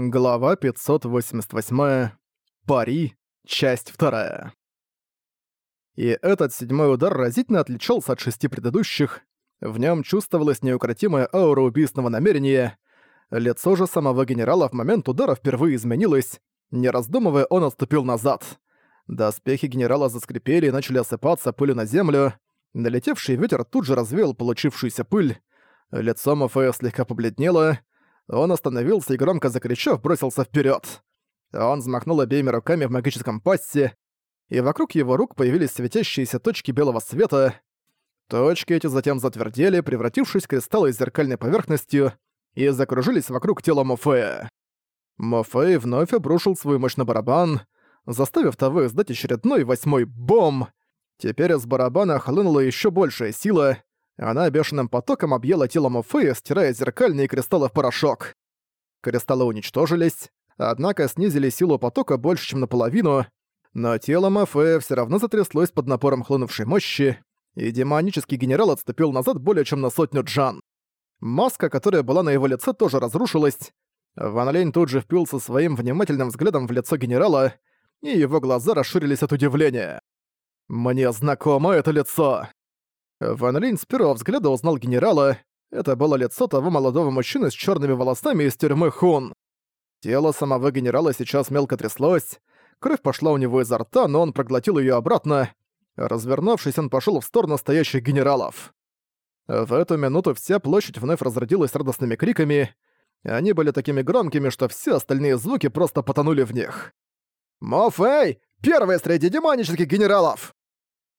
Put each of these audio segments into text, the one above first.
Глава 588. Пари. Часть 2. И этот седьмой удар разительно отличался от шести предыдущих. В нем чувствовалась неукротимая аура убийственного намерения. Лицо же самого генерала в момент удара впервые изменилось. Не раздумывая, он отступил назад. Доспехи генерала заскрипели и начали осыпаться пылью на землю. Налетевший ветер тут же развеял получившуюся пыль. Лицо Мафея слегка побледнело, он остановился и громко закричав, бросился вперед. Он взмахнул обеими руками в магическом пассе, и вокруг его рук появились светящиеся точки белого света. Точки эти затем затвердели, превратившись в кристаллы с зеркальной поверхностью, и закружились вокруг тела Мофея. Мофей вновь обрушил свой мощный барабан, заставив того издать очередной восьмой бом. Теперь из барабана хлынула еще большая сила, она бешеным потоком объела тело Мофея, стирая зеркальные кристаллы в порошок. Кристаллы уничтожились, однако снизили силу потока больше, чем наполовину, но тело Мофея все равно затряслось под напором хлынувшей мощи, и демонический генерал отступил назад более чем на сотню джан. Маска, которая была на его лице, тоже разрушилась. Ван Лень тут же впился своим внимательным взглядом в лицо генерала, и его глаза расширились от удивления. «Мне знакомо это лицо!» Ван Линь с первого взгляда узнал генерала. Это было лицо того молодого мужчины с черными волосами из тюрьмы Хун. Тело самого генерала сейчас мелко тряслось. Кровь пошла у него изо рта, но он проглотил ее обратно. Развернувшись, он пошел в сторону стоящих генералов. В эту минуту вся площадь вновь разродилась радостными криками. Они были такими громкими, что все остальные звуки просто потонули в них. «Мофэй! Первый среди демонических генералов!»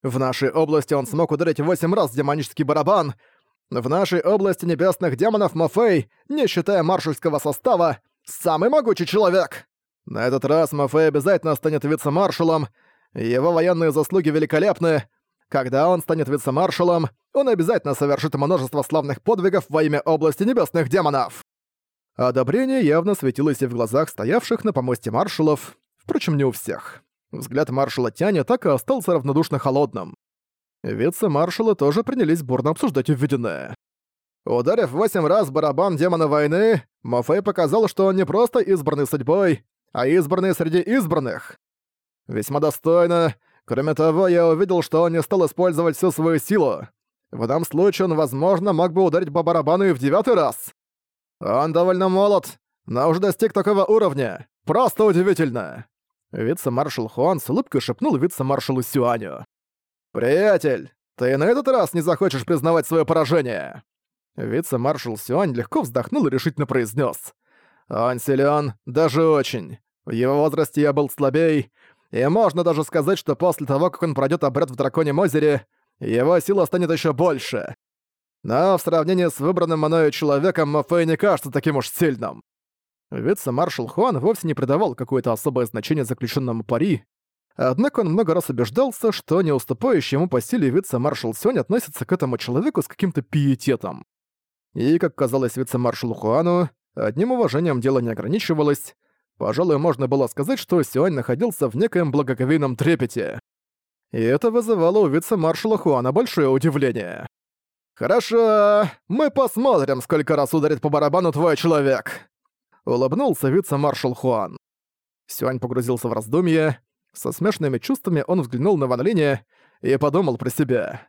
В нашей области он смог ударить восемь раз демонический барабан. В нашей области небесных демонов Мафей, не считая маршальского состава, самый могучий человек. На этот раз Мафей обязательно станет вице-маршалом. Его военные заслуги великолепны. Когда он станет вице-маршалом, он обязательно совершит множество славных подвигов во имя области небесных демонов. Одобрение явно светилось и в глазах стоявших на помосте маршалов, впрочем, не у всех. Взгляд маршала Тяня так и остался равнодушно холодным. Вице-маршалы тоже принялись бурно обсуждать увиденное. Ударив восемь раз барабан демона войны, Мофей показал, что он не просто избранный судьбой, а избранный среди избранных. Весьма достойно. Кроме того, я увидел, что он не стал использовать всю свою силу. В данном случае он, возможно, мог бы ударить по барабану и в девятый раз. Он довольно молод, но уже достиг такого уровня. Просто удивительно. Вице-маршал Хуан с улыбкой шепнул вице-маршалу Сюаню. «Приятель, ты на этот раз не захочешь признавать свое поражение!» Вице-маршал Сюань легко вздохнул и решительно произнес: «Он силен, даже очень. В его возрасте я был слабей, и можно даже сказать, что после того, как он пройдет обряд в Драконьем озере, его сила станет еще больше. Но в сравнении с выбранным мною человеком Мафей не кажется таким уж сильным. Вице-маршал Хуан вовсе не придавал какое-то особое значение заключенному пари, однако он много раз убеждался, что не уступающий ему по силе вице-маршал Сёнь относится к этому человеку с каким-то пиететом. И, как казалось вице-маршалу Хуану, одним уважением дело не ограничивалось, пожалуй, можно было сказать, что Сюань находился в некоем благоговейном трепете. И это вызывало у вице-маршала Хуана большое удивление. «Хорошо, мы посмотрим, сколько раз ударит по барабану твой человек», улыбнулся вице-маршал Хуан. Сюань погрузился в раздумье. Со смешанными чувствами он взглянул на Ван Линя и подумал про себя.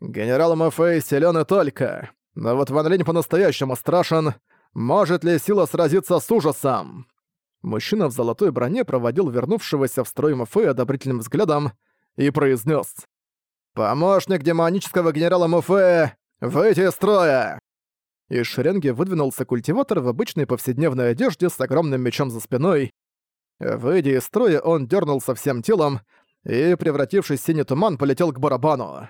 «Генерал Мафей силён и только, но вот Ван Линь по-настоящему страшен. Может ли сила сразиться с ужасом?» Мужчина в золотой броне проводил вернувшегося в строй Мафея одобрительным взглядом и произнес: «Помощник демонического генерала Муфея, выйти из строя!» Из шеренги выдвинулся культиватор в обычной повседневной одежде с огромным мечом за спиной. Выйдя из строя, он дернулся всем телом и, превратившись в синий туман, полетел к барабану.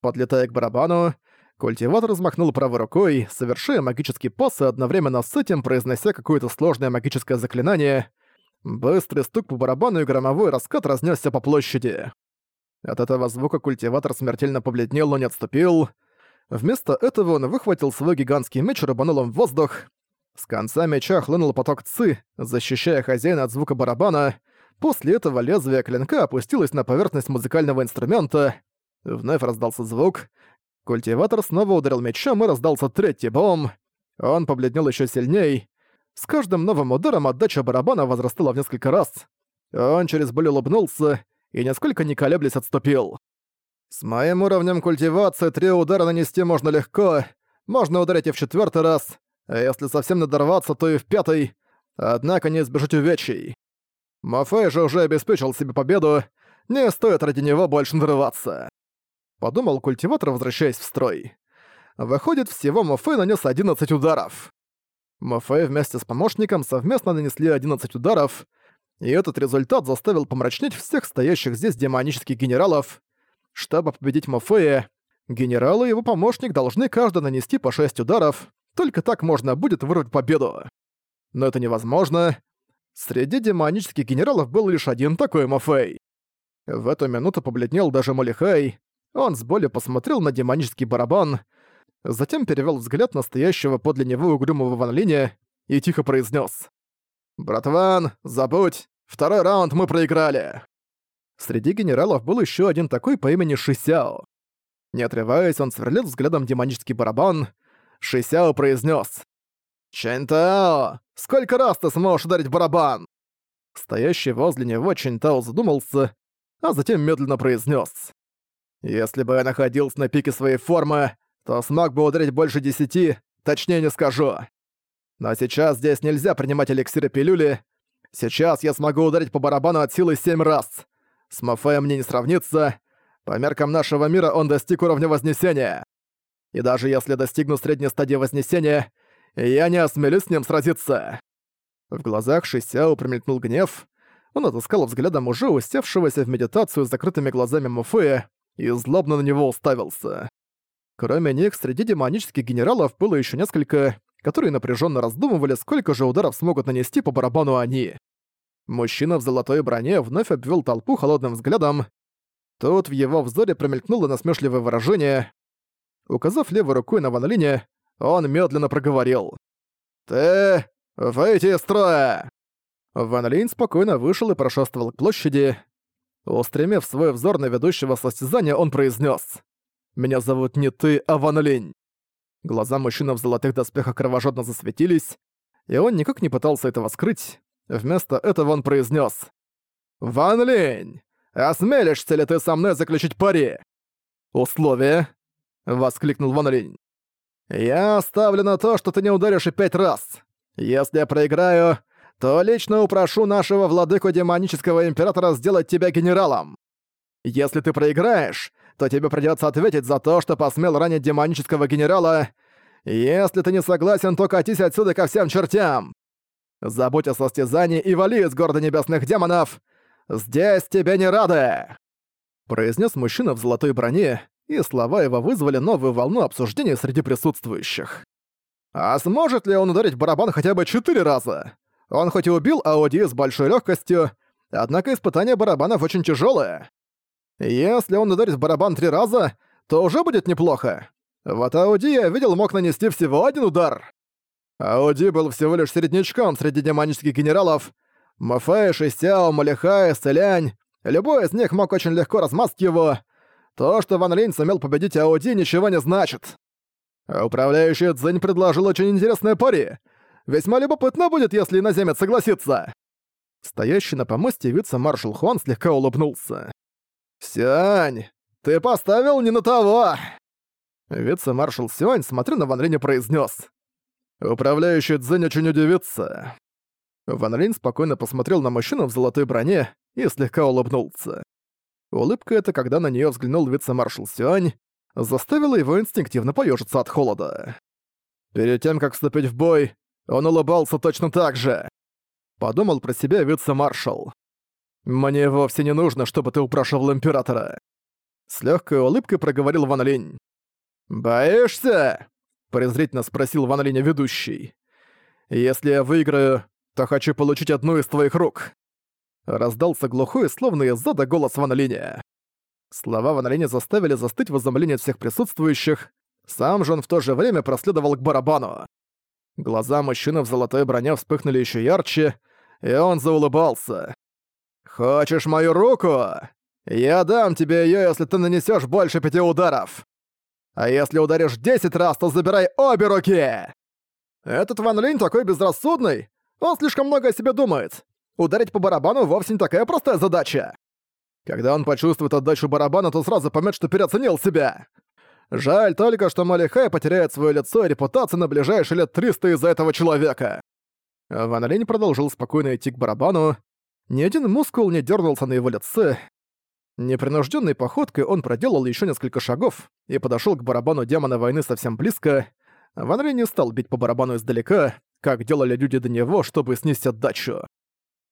Подлетая к барабану, культиватор взмахнул правой рукой, совершая магический пас и одновременно с этим произнося какое-то сложное магическое заклинание. Быстрый стук по барабану и громовой раскат разнесся по площади. От этого звука культиватор смертельно побледнел, но не отступил. Вместо этого он выхватил свой гигантский меч и рубанул им в воздух. С конца меча хлынул поток ци, защищая хозяина от звука барабана. После этого лезвие клинка опустилось на поверхность музыкального инструмента. Вновь раздался звук. Культиватор снова ударил мечом и раздался третий бом. Он побледнел еще сильней. С каждым новым ударом отдача барабана возрастала в несколько раз. Он через боль улыбнулся и, нисколько не колеблясь, отступил. «С моим уровнем культивации три удара нанести можно легко, можно ударить и в четвертый раз, а если совсем надорваться, то и в пятый, однако не избежать увечий. Мафей же уже обеспечил себе победу, не стоит ради него больше надрываться. Подумал культиватор, возвращаясь в строй. Выходит, всего Мафей нанес 11 ударов. Мафей вместе с помощником совместно нанесли 11 ударов, и этот результат заставил помрачнеть всех стоящих здесь демонических генералов. Чтобы победить Мафея, генерал и его помощник должны каждый нанести по 6 ударов, только так можно будет вырвать победу. Но это невозможно. Среди демонических генералов был лишь один такой Мафей. В эту минуту побледнел даже Малихай. Он с болью посмотрел на демонический барабан, затем перевел взгляд на стоящего подле него угрюмого Ван и тихо произнес: «Братван, забудь, второй раунд мы проиграли!» Среди генералов был еще один такой по имени Шисяо. Не отрываясь, он сверлил взглядом демонический барабан. Шисяо произнес: «Чэнтао, сколько раз ты сможешь ударить барабан?» Стоящий возле него Чэнтао задумался, а затем медленно произнес: «Если бы я находился на пике своей формы, то смог бы ударить больше десяти, точнее не скажу. Но сейчас здесь нельзя принимать эликсиры пилюли. Сейчас я смогу ударить по барабану от силы семь раз. С Мафеем мне не сравнится. По меркам нашего мира он достиг уровня Вознесения. И даже если достигну средней стадии Вознесения, я не осмелюсь с ним сразиться. В глазах Шисяо промелькнул гнев. Он отыскал взглядом уже усевшегося в медитацию с закрытыми глазами Мафея и злобно на него уставился. Кроме них, среди демонических генералов было еще несколько, которые напряженно раздумывали, сколько же ударов смогут нанести по барабану они. Мужчина в золотой броне вновь обвел толпу холодным взглядом. Тут в его взоре промелькнуло насмешливое выражение. Указав левой рукой на Ван он медленно проговорил. «Ты выйти из строя!» Ван спокойно вышел и прошествовал к площади. Устремив свой взор на ведущего состязания, он произнес: меня зовут не ты, а Ван Линь». Глаза мужчины в золотых доспехах кровожадно засветились, и он никак не пытался этого скрыть. Вместо этого он произнес: «Ван Линь, осмелишься ли ты со мной заключить пари?» «Условие?» — воскликнул Ван Линь. «Я ставлю на то, что ты не ударишь и пять раз. Если я проиграю, то лично упрошу нашего владыку демонического императора сделать тебя генералом. Если ты проиграешь, то тебе придётся ответить за то, что посмел ранить демонического генерала. Если ты не согласен, то катись отсюда ко всем чертям. Забудь о состязании и вали из города небесных демонов. Здесь тебе не рады!» Произнес мужчина в золотой броне, и слова его вызвали новую волну обсуждения среди присутствующих. А сможет ли он ударить барабан хотя бы четыре раза? Он хоть и убил Ауди с большой легкостью, однако испытание барабанов очень тяжелое. Если он ударит барабан три раза, то уже будет неплохо. Вот Ауди я видел мог нанести всего один удар. Ауди был всего лишь середнячком среди демонических генералов. Мафэй, Шисяо, Малихай, Селянь. Любой из них мог очень легко размазать его. То, что Ван Линь сумел победить Ауди, ничего не значит. управляющий Цзэнь предложил очень интересное пари. Весьма любопытно будет, если иноземец согласится. Стоящий на помосте вице-маршал Хуан слегка улыбнулся. «Сянь, ты поставил не на того!» Вице-маршал Сюань, смотря на Ван Линя, произнес. «Управляющий Цзэнь очень удивится». Ван Линь спокойно посмотрел на мужчину в золотой броне и слегка улыбнулся. Улыбка эта, когда на нее взглянул вице-маршал Сюань, заставила его инстинктивно поежиться от холода. Перед тем, как вступить в бой, он улыбался точно так же. Подумал про себя вице-маршал. «Мне вовсе не нужно, чтобы ты упрашивал Императора». С легкой улыбкой проговорил Ван Линь. «Боишься?» – презрительно спросил Ван Линя ведущий. «Если я выиграю, то хочу получить одну из твоих рук». Раздался глухой, словно из зада голос Ван Линя. Слова Ван Линя заставили застыть в всех присутствующих. Сам же он в то же время проследовал к барабану. Глаза мужчины в золотой броне вспыхнули еще ярче, и он заулыбался. «Хочешь мою руку? Я дам тебе её, если ты нанесёшь больше пяти ударов. А если ударишь десять раз, то забирай обе руки!» «Этот Ван Линь такой безрассудный! Он слишком много о себе думает! Ударить по барабану вовсе не такая простая задача!» Когда он почувствует отдачу барабана, то сразу поймет, что переоценил себя. Жаль только, что Малихай потеряет свое лицо и репутацию на ближайшие лет 300 из-за этого человека. Ван Линь продолжил спокойно идти к барабану. Ни один мускул не дернулся на его лице. Непринужденной походкой он проделал еще несколько шагов и подошел к барабану демона войны совсем близко. Ван Линь не стал бить по барабану издалека, как делали люди до него, чтобы снести отдачу.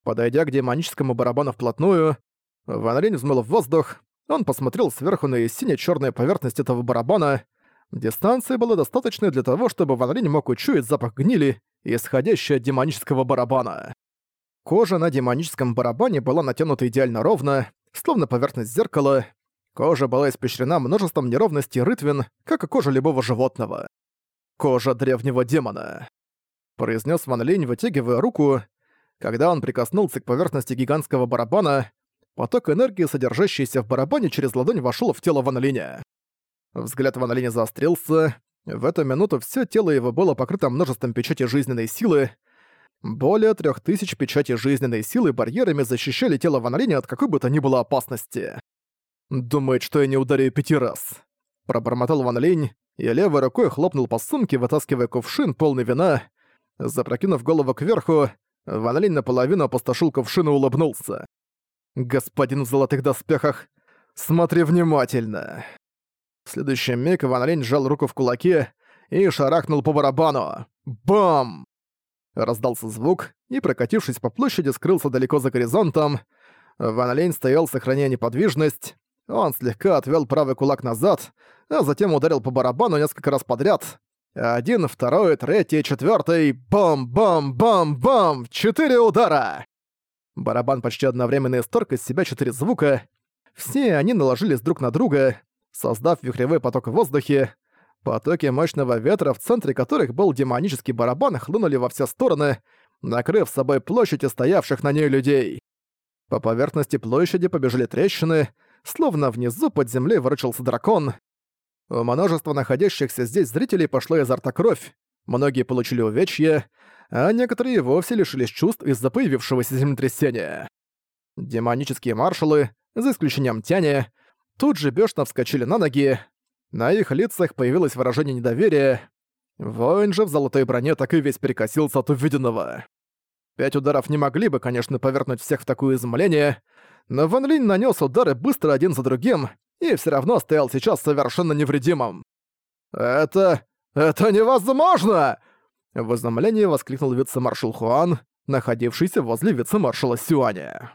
Подойдя к демоническому барабану вплотную, Ван Линь взмыл в воздух, он посмотрел сверху на сине-чёрную поверхность этого барабана. Дистанции было достаточно для того, чтобы Ван Линь мог учуять запах гнили, исходящий от демонического барабана. Кожа на демоническом барабане была натянута идеально ровно, словно поверхность зеркала. Кожа была испещрена множеством неровностей рытвин, как и кожа любого животного. Кожа древнего демона. Произнес Ван Линь, вытягивая руку. Когда он прикоснулся к поверхности гигантского барабана, Поток энергии, содержащийся в барабане, через ладонь вошел в тело Ван Линя. Взгляд Ван Линя заострился. В эту минуту все тело его было покрыто множеством печати жизненной силы. Более трех тысяч печати жизненной силы барьерами защищали тело Ван Линя от какой бы то ни было опасности. «Думает, что я не ударю пяти раз», — пробормотал Ван Линь, и левой рукой хлопнул по сумке, вытаскивая кувшин, полный вина. Запрокинув голову кверху, Ван Линь наполовину опустошил кувшин и улыбнулся. «Господин в золотых доспехах, смотри внимательно!» В следующий миг Ван Линь сжал руку в кулаке и шарахнул по барабану. Бам! Раздался звук, и, прокатившись по площади, скрылся далеко за горизонтом. Ван Линь стоял, сохраняя неподвижность. Он слегка отвел правый кулак назад, а затем ударил по барабану несколько раз подряд. Один, второй, третий, четвертый, бам-бам-бам-бам! Четыре удара! Барабан почти одновременно исторг из себя четыре звука. Все они наложились друг на друга, создав вихревой поток в воздухе. Потоки мощного ветра, в центре которых был демонический барабан, хлынули во все стороны, накрыв собой площадь и стоявших на ней людей. По поверхности площади побежали трещины, словно внизу под землей ворочался дракон. У множества находящихся здесь зрителей пошло изо рта кровь, многие получили увечья, а некоторые вовсе лишились чувств из-за появившегося землетрясения. Демонические маршалы, за исключением Тяни, тут же бешено вскочили на ноги. На их лицах появилось выражение недоверия. Воин же в золотой броне так и весь перекосился от увиденного. Пять ударов не могли бы, конечно, повернуть всех в такое изумление, но Ван Линь нанес удары быстро один за другим и все равно стоял сейчас совершенно невредимым. «Это... это невозможно!» В изумлении воскликнул вице-маршал Хуан, находившийся возле вице-маршала Сюаня.